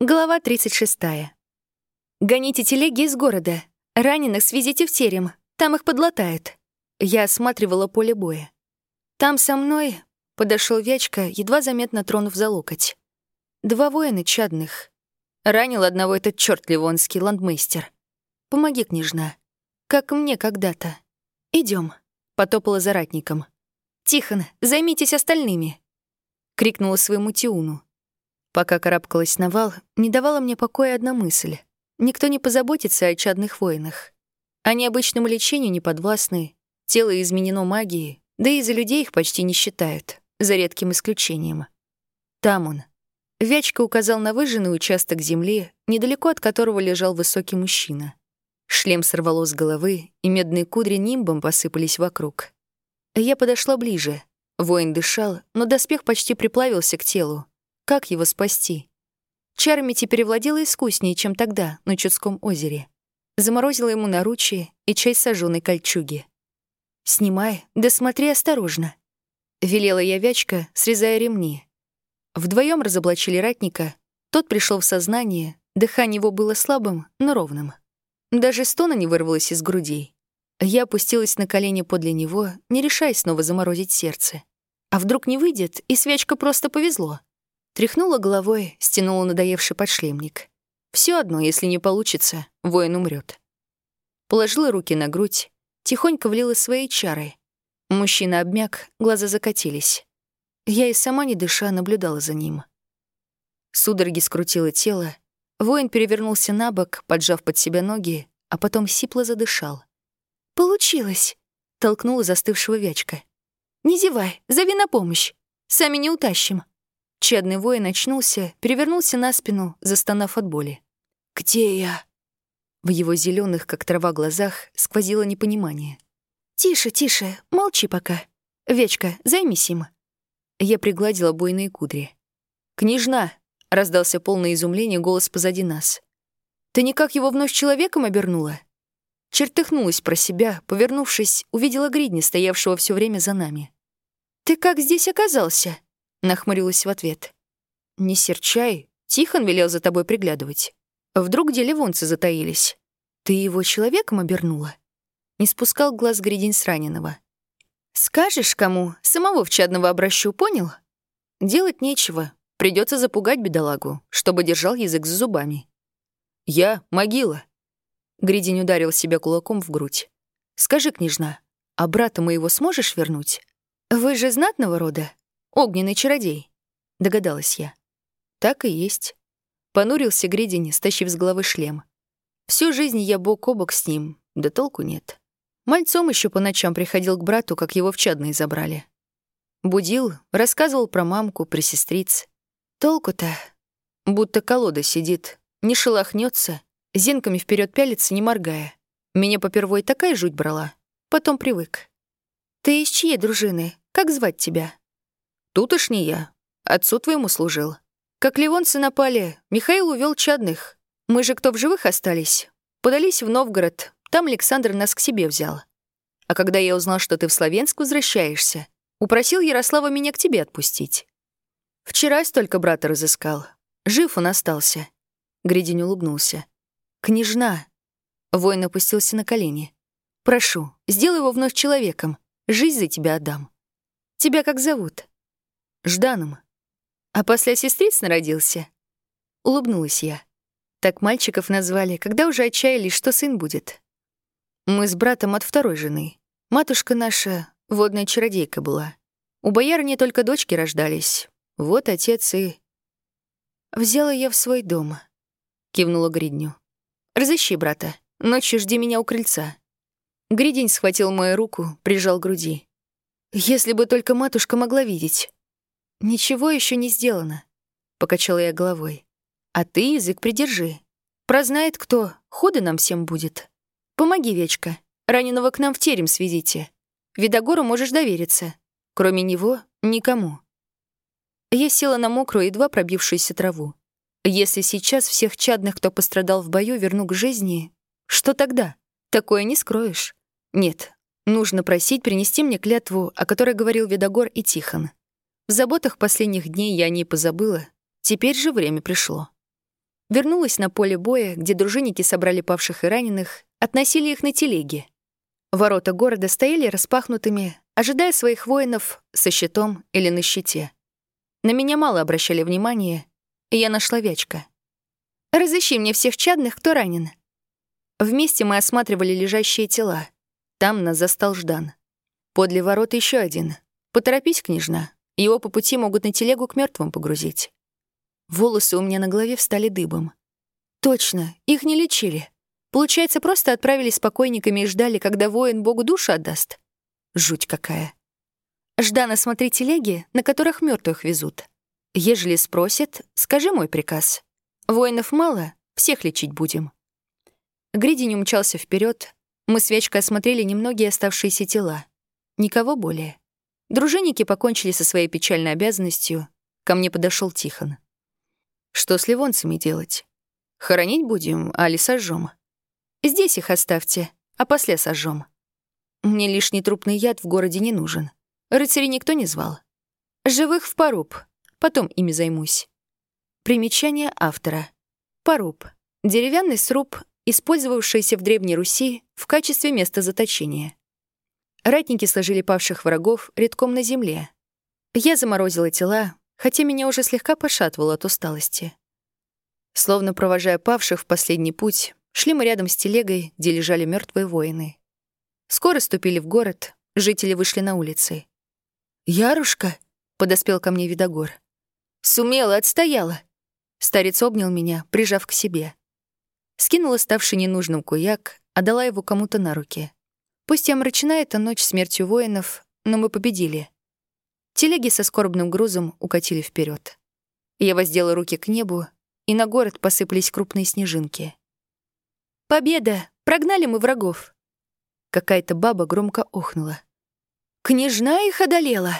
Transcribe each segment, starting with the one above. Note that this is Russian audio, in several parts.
Глава 36. «Гоните телеги из города. Раненых свезите в терем. Там их подлатают». Я осматривала поле боя. Там со мной подошел Вячка, едва заметно тронув за локоть. Два воина чадных. Ранил одного этот черт ливонский ландмейстер. «Помоги, княжна. Как мне когда-то. Идем. потопала за ратником. «Тихон, займитесь остальными!» — крикнула своему Тиуну. Пока карабкалась на вал, не давала мне покоя одна мысль. Никто не позаботится о чадных воинах. Они обычному лечению не подвластны, тело изменено магией, да и за людей их почти не считают, за редким исключением. Там он. Вячка указал на выжженный участок земли, недалеко от которого лежал высокий мужчина. Шлем сорвало с головы, и медные кудри нимбом посыпались вокруг. Я подошла ближе. Воин дышал, но доспех почти приплавился к телу, как его спасти? Чарами теперь владела искуснее, чем тогда, на Чудском озере. Заморозила ему наручие и часть сожженной кольчуги. «Снимай, да смотри осторожно», — велела я Вячка, срезая ремни. Вдвоем разоблачили ратника, тот пришел в сознание, дыхание его было слабым, но ровным. Даже стона не вырвалось из грудей. Я опустилась на колени подле него, не решаясь снова заморозить сердце. А вдруг не выйдет, и свечка просто повезло. Тряхнула головой, стянула надоевший подшлемник. Все одно, если не получится, воин умрет. Положила руки на грудь, тихонько влила свои чары. Мужчина обмяк, глаза закатились. Я и сама, не дыша, наблюдала за ним. Судороги скрутило тело, воин перевернулся на бок, поджав под себя ноги, а потом сипло задышал. «Получилось!» — толкнула застывшего Вячка. «Не зевай, зови на помощь. Сами не утащим». Чадный воин очнулся, перевернулся на спину, застонав от боли. «Где я?» В его зеленых, как трава, глазах сквозило непонимание. «Тише, тише, молчи пока. Вечка, займись им». Я пригладила буйные кудри. «Княжна!» — раздался полное изумление голос позади нас. «Ты никак его вновь человеком обернула?» Чертыхнулась про себя, повернувшись, увидела Гридни, стоявшего все время за нами. «Ты как здесь оказался?» Нахмурилась в ответ. «Не серчай. Тихон велел за тобой приглядывать. Вдруг где ливонцы затаились? Ты его человеком обернула?» Не спускал глаз Гридень с раненого. «Скажешь кому? Самого в чадного обращу, понял? Делать нечего. Придется запугать бедолагу, чтобы держал язык за зубами». «Я — могила». Гридень ударил себя кулаком в грудь. «Скажи, княжна, а брата моего сможешь вернуть? Вы же знатного рода?» Огненный чародей, догадалась я. Так и есть. Понурился Гридень, стащив с головы шлем. Всю жизнь я бок о бок с ним, да толку нет. Мальцом еще по ночам приходил к брату, как его в чадные забрали. Будил, рассказывал про мамку, про сестриц. Толку-то? Будто колода сидит, не шелохнется, зенками вперед пялится, не моргая. Меня попервой такая жуть брала, потом привык. «Ты из чьей дружины? Как звать тебя?» Тутошний я. Отцу твоему служил. Как ливонцы напали, Михаил увел чадных. Мы же кто в живых остались. Подались в Новгород. Там Александр нас к себе взял. А когда я узнал, что ты в Словенск возвращаешься, упросил Ярослава меня к тебе отпустить. Вчера столько брата разыскал. Жив он остался. Гридень улыбнулся. «Княжна!» Воин опустился на колени. «Прошу, сделай его вновь человеком. Жизнь за тебя отдам. Тебя как зовут?» Жданом. А после сестриц народился. Улыбнулась я. Так мальчиков назвали, когда уже отчаялись, что сын будет. Мы с братом от второй жены. Матушка наша водная чародейка была. У бояр не только дочки рождались. Вот отец и... Взяла я в свой дом. Кивнула Гридню. Разыщи брата. Ночью жди меня у крыльца. Гридень схватил мою руку, прижал груди. Если бы только матушка могла видеть. «Ничего еще не сделано», — покачала я головой. «А ты язык придержи. Прознает кто, худо нам всем будет. Помоги, Вечка, раненого к нам в терем сведите. Видогору можешь довериться. Кроме него — никому». Я села на мокрую, едва пробившуюся траву. Если сейчас всех чадных, кто пострадал в бою, верну к жизни, что тогда? Такое не скроешь. Нет, нужно просить принести мне клятву, о которой говорил Видогор и Тихон. В заботах последних дней я о ней позабыла. Теперь же время пришло. Вернулась на поле боя, где дружинники собрали павших и раненых, относили их на телеги. Ворота города стояли распахнутыми, ожидая своих воинов со щитом или на щите. На меня мало обращали внимания, и я нашла Вячка. «Разыщи мне всех чадных, кто ранен». Вместе мы осматривали лежащие тела. Там нас застал Ждан. Подле ворот еще один. Поторопись, княжна. Его по пути могут на телегу к мертвым погрузить. Волосы у меня на голове встали дыбом. Точно, их не лечили. Получается, просто отправили с покойниками и ждали, когда воин Богу душу отдаст. Жуть какая. Ждана смотри телеги, на которых мертвых везут. Ежели спросят, скажи мой приказ. Воинов мало, всех лечить будем. Гридень умчался вперед. Мы с Вячкой осмотрели немногие оставшиеся тела. Никого более. Дружинники покончили со своей печальной обязанностью. Ко мне подошел Тихон. Что с ливонцами делать? Хоронить будем, али сожжем? Здесь их оставьте, а после сожжем. Мне лишний трупный яд в городе не нужен. Рыцарей никто не звал. Живых в поруб, потом ими займусь. Примечание автора. Поруб. Деревянный сруб, использовавшийся в Древней Руси в качестве места заточения. Ратники сложили павших врагов редком на земле. Я заморозила тела, хотя меня уже слегка пошатывало от усталости. Словно провожая павших в последний путь, шли мы рядом с телегой, где лежали мертвые воины. Скоро ступили в город, жители вышли на улицы. «Ярушка!» — подоспел ко мне Видогор. «Сумела, отстояла!» Старец обнял меня, прижав к себе. Скинула ставший ненужным куяк, отдала его кому-то на руки. Пусть и омрачена эта ночь смертью воинов, но мы победили. Телеги со скорбным грузом укатили вперед. Я воздела руки к небу, и на город посыпались крупные снежинки. «Победа! Прогнали мы врагов!» Какая-то баба громко охнула. «Княжна их одолела!»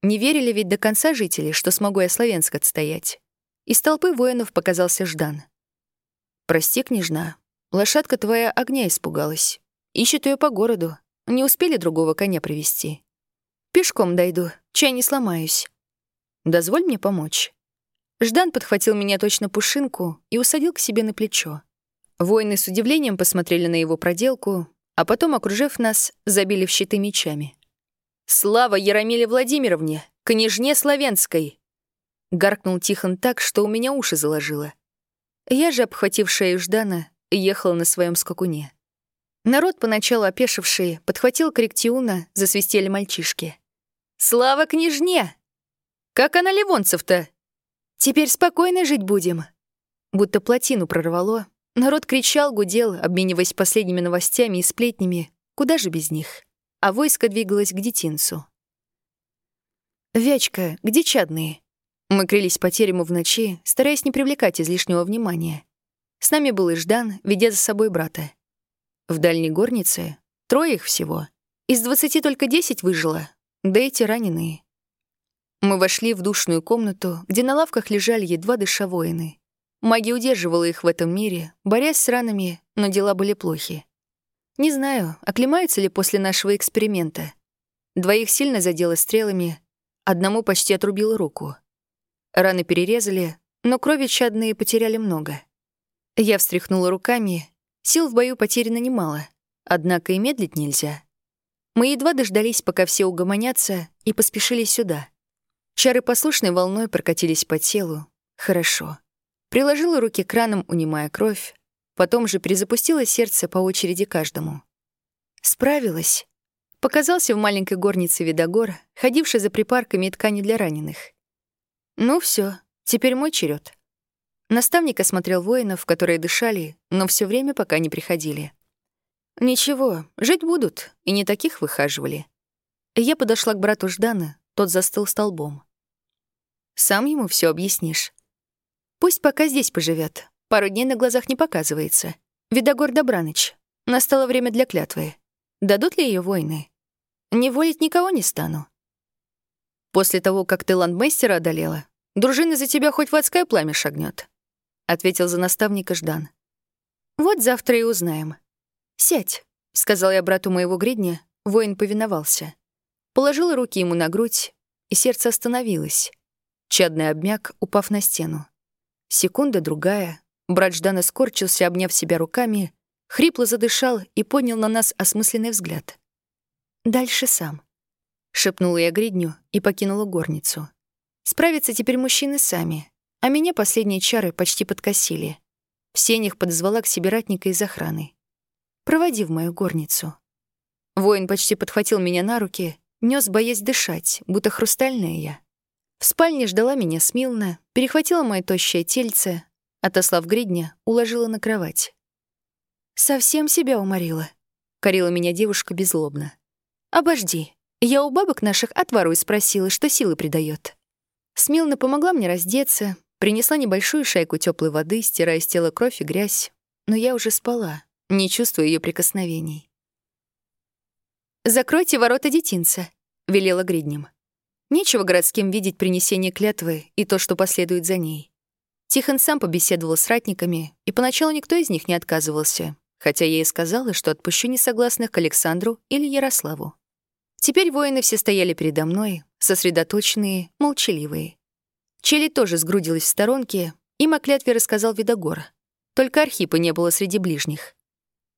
Не верили ведь до конца жители, что смогу я Славянск отстоять. Из толпы воинов показался Ждан. «Прости, княжна, лошадка твоя огня испугалась. Ищет ее по городу. Не успели другого коня привести. Пешком дойду, чай не сломаюсь. Дозволь мне помочь». Ждан подхватил меня точно пушинку и усадил к себе на плечо. Воины с удивлением посмотрели на его проделку, а потом, окружив нас, забили в щиты мечами. «Слава Яромиле Владимировне, княжне Славянской!» Гаркнул Тихон так, что у меня уши заложило. Я же, обхватив шею Ждана, ехала на своем скакуне. Народ, поначалу опешивший, подхватил крик Тиуна, засвистели мальчишки. «Слава княжне! Как она ливонцев-то? Теперь спокойно жить будем!» Будто плотину прорвало, народ кричал, гудел, обмениваясь последними новостями и сплетнями, куда же без них, а войско двигалось к детинцу. «Вячка, где чадные?» Мы крылись по терему в ночи, стараясь не привлекать излишнего внимания. С нами был и Ждан, ведя за собой брата. В дальней горнице трое их всего. Из двадцати только десять выжило, да эти раненые. Мы вошли в душную комнату, где на лавках лежали едва дыша воины. Магия удерживала их в этом мире, борясь с ранами, но дела были плохи. Не знаю, оклемаются ли после нашего эксперимента. Двоих сильно задело стрелами, одному почти отрубило руку. Раны перерезали, но крови чадные потеряли много. Я встряхнула руками, сил в бою потеряно немало, однако и медлить нельзя. Мы едва дождались, пока все угомонятся, и поспешили сюда. Чары послушной волной прокатились по телу. Хорошо. Приложила руки к ранам, унимая кровь, потом же призапустила сердце по очереди каждому. Справилась. Показался в маленькой горнице Видогор, ходивший за припарками и ткани для раненых. Ну все, теперь мой черед. Наставник осмотрел воинов, которые дышали, но все время пока не приходили. Ничего, жить будут, и не таких выхаживали. Я подошла к брату Ждана, тот застыл столбом. Сам ему все объяснишь. Пусть пока здесь поживет, пару дней на глазах не показывается. Видогор Добраныч, настало время для клятвы. Дадут ли ее войны? Не волить никого не стану. После того, как ты ландмейстера одолела, дружина за тебя хоть в адское пламя шагнет, ответил за наставника Ждан. Вот завтра и узнаем. «Сядь», — сказал я брату моего гридня, воин повиновался. Положила руки ему на грудь, и сердце остановилось. Чадный обмяк, упав на стену. Секунда, другая. Брат Ждана скорчился, обняв себя руками, хрипло задышал и поднял на нас осмысленный взгляд. «Дальше сам», — шепнула я гридню и покинула горницу. Справятся теперь мужчины сами, а меня последние чары почти подкосили. В сенях подозвала к себе ратника из охраны. «Проводи в мою горницу». Воин почти подхватил меня на руки, нес, боясь дышать, будто хрустальная я. В спальне ждала меня Смилна, перехватила мое тощее тельце, отослав гридня, уложила на кровать. «Совсем себя уморила», — корила меня девушка беззлобно. «Обожди, я у бабок наших отвару спросила, что силы придает. Смилна помогла мне раздеться, принесла небольшую шайку теплой воды, стирая с тела кровь и грязь, но я уже спала, не чувствуя ее прикосновений. «Закройте ворота детинца», — велела гриднем. Нечего городским видеть принесение клятвы и то, что последует за ней. Тихон сам побеседовал с ратниками, и поначалу никто из них не отказывался, хотя я и сказала, что отпущу несогласных к Александру или Ярославу. Теперь воины все стояли передо мной, сосредоточенные, молчаливые. Чели тоже сгрудилась в сторонке, им о клятве рассказал Видогор. Только Архипа не было среди ближних.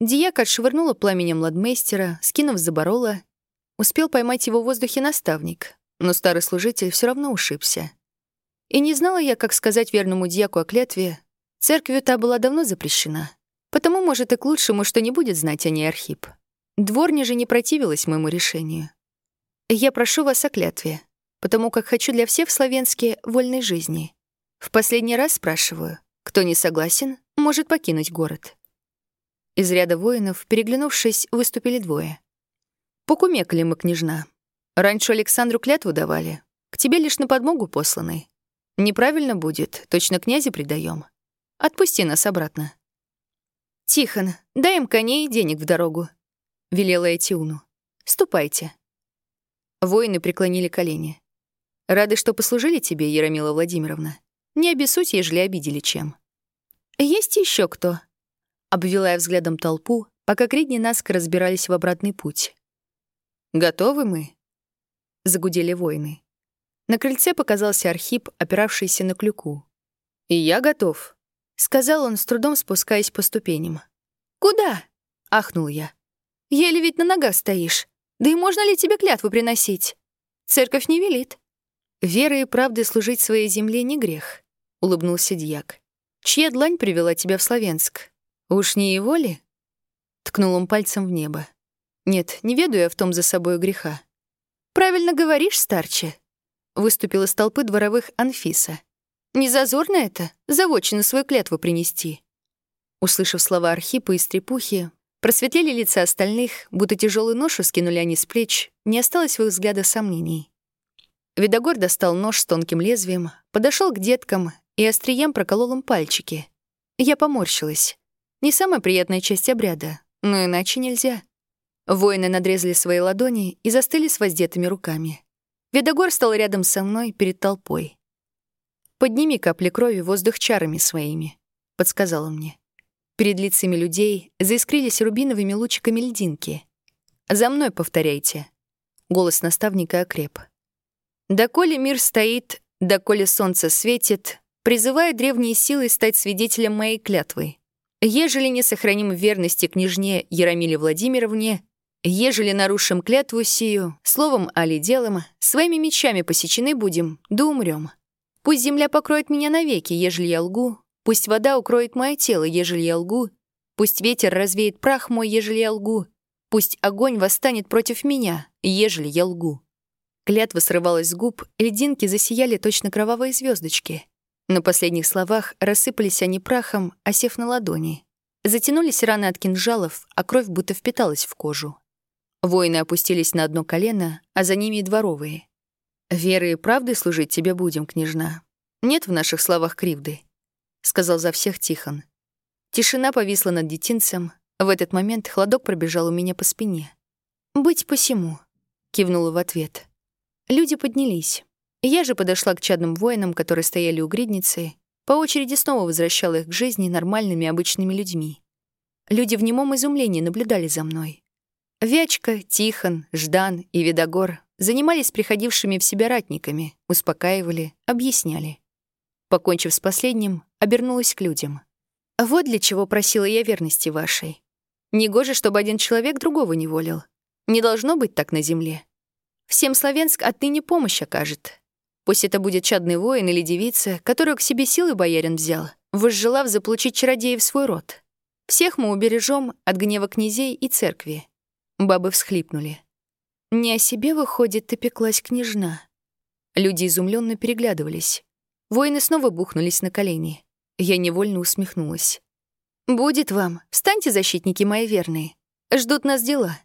Дияк отшвырнула пламенем ладмейстера, скинув заборола. Успел поймать его в воздухе наставник, но старый служитель все равно ушибся. И не знала я, как сказать верному дьяку о клятве. Церковью та была давно запрещена. Потому, может, и к лучшему, что не будет знать о ней Архип. Дворня же не противилась моему решению. Я прошу вас о клятве, потому как хочу для всех в Словенске вольной жизни. В последний раз спрашиваю, кто не согласен, может покинуть город. Из ряда воинов, переглянувшись, выступили двое. Покумекали мы, княжна. Раньше Александру клятву давали, к тебе лишь на подмогу посланы. Неправильно будет, точно князе предаем. Отпусти нас обратно. Тихон, дай им коней и денег в дорогу, велела Этиуну. Ступайте. Воины преклонили колени. «Рады, что послужили тебе, Яромила Владимировна. Не обессудь, ежели обидели чем». «Есть еще кто?» Обвела я взглядом толпу, пока гридни Наска разбирались в обратный путь. «Готовы мы?» Загудели воины. На крыльце показался Архип, опиравшийся на клюку. «И я готов», — сказал он, с трудом спускаясь по ступеням. «Куда?» — ахнул я. «Еле ведь на ногах стоишь. Да и можно ли тебе клятву приносить? Церковь не велит. Верой и правдой служить своей земле не грех, улыбнулся дьяк. Чья длань привела тебя в Словенск? Уж не его ли? Ткнул он пальцем в небо. Нет, не веду я в том за собой греха. Правильно говоришь, старче. Выступил из толпы дворовых Анфиса. Не зазорно это, заводчину свою клятву принести. Услышав слова Архипа и стрепухи, Просветлели лица остальных, будто тяжелую ношу скинули они с плеч, не осталось в их взглядах сомнений. Видогор достал нож с тонким лезвием, подошел к деткам и острием проколол им пальчики. Я поморщилась. Не самая приятная часть обряда, но иначе нельзя. Воины надрезали свои ладони и застыли с воздетыми руками. Видогор стал рядом со мной перед толпой. «Подними капли крови воздух чарами своими», — подсказал он мне. Перед лицами людей заискрились рубиновыми лучиками льдинки. «За мной повторяйте». Голос наставника окреп. «Доколе мир стоит, доколе солнце светит, призывая древние силы стать свидетелем моей клятвы. Ежели не сохраним верности княжне Яромиле Владимировне, ежели нарушим клятву сию, словом али делом, своими мечами посечены будем, да умрем. Пусть земля покроет меня навеки, ежели я лгу, Пусть вода укроет мое тело, ежели я лгу. Пусть ветер развеет прах мой, ежели я лгу. Пусть огонь восстанет против меня, ежели я лгу. Клятва срывалась с губ, льдинки засияли точно кровавые звездочки. На последних словах рассыпались они прахом, осев на ладони. Затянулись раны от кинжалов, а кровь будто впиталась в кожу. Воины опустились на одно колено, а за ними и дворовые. «Веры и правды служить тебе будем, княжна. Нет в наших словах кривды сказал за всех Тихон. Тишина повисла над детинцем. В этот момент холодок пробежал у меня по спине. «Быть посему», — кивнула в ответ. Люди поднялись. Я же подошла к чадным воинам, которые стояли у гридницы, по очереди снова возвращала их к жизни нормальными обычными людьми. Люди в немом изумлении наблюдали за мной. Вячка, Тихон, Ждан и Видогор занимались приходившими в себя ратниками, успокаивали, объясняли. Покончив с последним, обернулась к людям. Вот для чего просила я верности вашей. Негоже, чтобы один человек другого не волил. Не должно быть так на земле. Всем Славянск отныне помощь окажет. Пусть это будет чадный воин или девица, которую к себе силы боярин взял, возжелав заполучить чародея в свой род. Всех мы убережем от гнева князей и церкви. Бабы всхлипнули. Не о себе, выходит, ты пеклась княжна. Люди изумленно переглядывались. Воины снова бухнулись на колени. Я невольно усмехнулась. «Будет вам. Встаньте, защитники мои верные. Ждут нас дела».